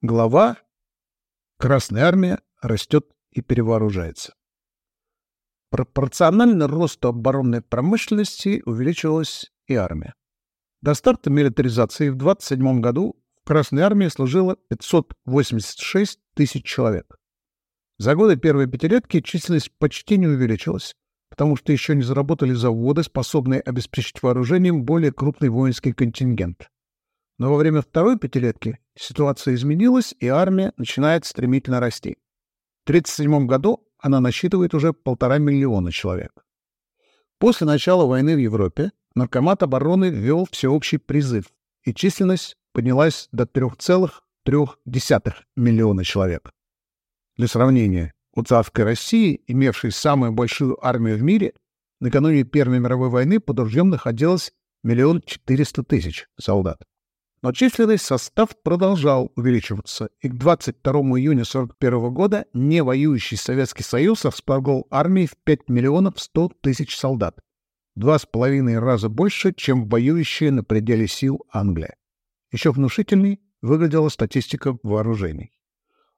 Глава «Красная армия растет и перевооружается». Пропорционально росту оборонной промышленности увеличилась и армия. До старта милитаризации в 27 году в Красной армии служило 586 тысяч человек. За годы первой пятилетки численность почти не увеличилась, потому что еще не заработали заводы, способные обеспечить вооружением более крупный воинский контингент. Но во время второй пятилетки ситуация изменилась, и армия начинает стремительно расти. В 1937 году она насчитывает уже полтора миллиона человек. После начала войны в Европе Наркомат обороны ввел всеобщий призыв, и численность поднялась до 3,3 миллиона человек. Для сравнения, у царской России, имевшей самую большую армию в мире, накануне Первой мировой войны под ружьем находилось миллион четыреста тысяч солдат. Но численный состав продолжал увеличиваться, и к 22 июня 1941 года невоюющий Советский Союз располагал армией в 5 миллионов 100 тысяч солдат, два с половиной раза больше, чем воюющая на пределе сил Англия. Еще внушительней выглядела статистика вооружений.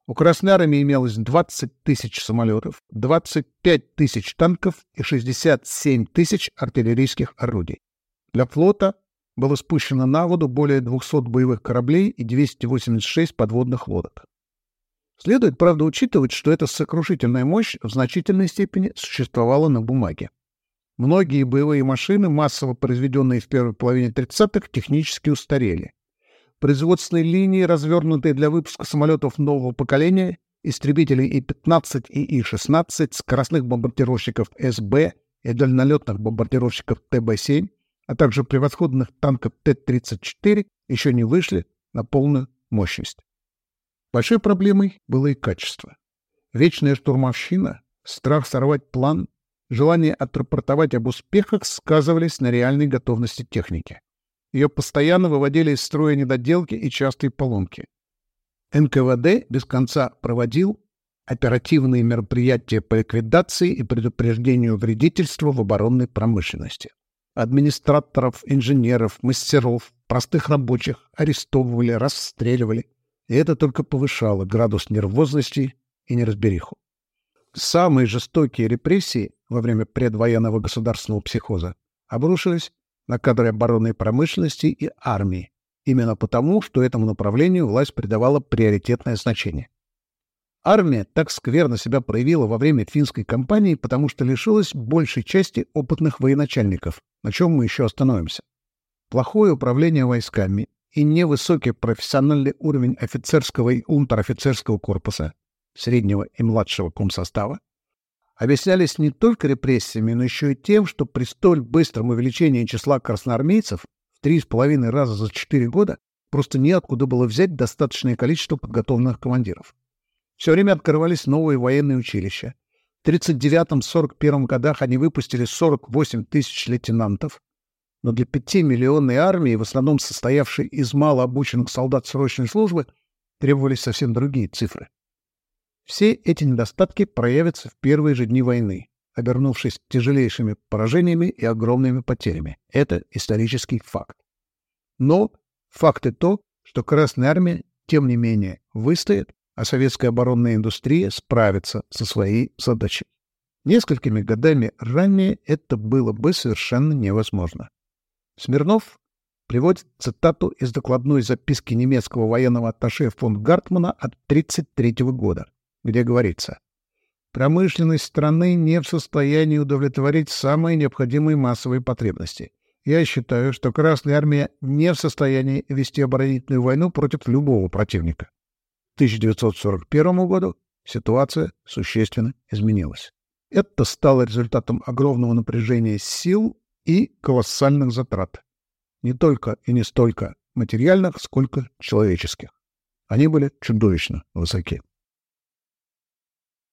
У Красной Армии имелось 20 тысяч самолетов, 25 тысяч танков и 67 тысяч артиллерийских орудий. Для флота было спущено на воду более 200 боевых кораблей и 286 подводных лодок. Следует, правда, учитывать, что эта сокрушительная мощь в значительной степени существовала на бумаге. Многие боевые машины, массово произведенные в первой половине 30-х, технически устарели. Производственные линии, развернутые для выпуска самолетов нового поколения, истребителей И-15 и И-16, скоростных бомбардировщиков СБ и дальнолетных бомбардировщиков ТБ-7, а также превосходных танков Т-34 еще не вышли на полную мощность. Большой проблемой было и качество. Вечная штурмовщина, страх сорвать план, желание отрапортовать об успехах сказывались на реальной готовности техники. Ее постоянно выводили из строя недоделки и частые поломки. НКВД без конца проводил оперативные мероприятия по ликвидации и предупреждению вредительства в оборонной промышленности администраторов, инженеров, мастеров, простых рабочих арестовывали, расстреливали. И это только повышало градус нервозности и неразбериху. Самые жестокие репрессии во время предвоенного государственного психоза обрушились на кадры оборонной промышленности и армии, именно потому, что этому направлению власть придавала приоритетное значение. Армия так скверно себя проявила во время финской кампании, потому что лишилась большей части опытных военачальников, на чем мы еще остановимся. Плохое управление войсками и невысокий профессиональный уровень офицерского и унтер-офицерского корпуса, среднего и младшего комсостава, объяснялись не только репрессиями, но еще и тем, что при столь быстром увеличении числа красноармейцев в три с половиной раза за четыре года просто неоткуда было взять достаточное количество подготовленных командиров. Все время открывались новые военные училища. В 1939-1941 годах они выпустили 48 тысяч лейтенантов. Но для пятимиллионной армии, в основном состоявшей из малообученных солдат срочной службы, требовались совсем другие цифры. Все эти недостатки проявятся в первые же дни войны, обернувшись тяжелейшими поражениями и огромными потерями. Это исторический факт. Но факт и то, что Красная Армия, тем не менее, выстоит а советская оборонная индустрия справится со своей задачей. Несколькими годами ранее это было бы совершенно невозможно. Смирнов приводит цитату из докладной записки немецкого военного атташе фон Гартмана от 1933 года, где говорится «Промышленность страны не в состоянии удовлетворить самые необходимые массовые потребности. Я считаю, что Красная Армия не в состоянии вести оборонительную войну против любого противника. 1941 году ситуация существенно изменилась. Это стало результатом огромного напряжения сил и колоссальных затрат. Не только и не столько материальных, сколько человеческих. Они были чудовищно высоки.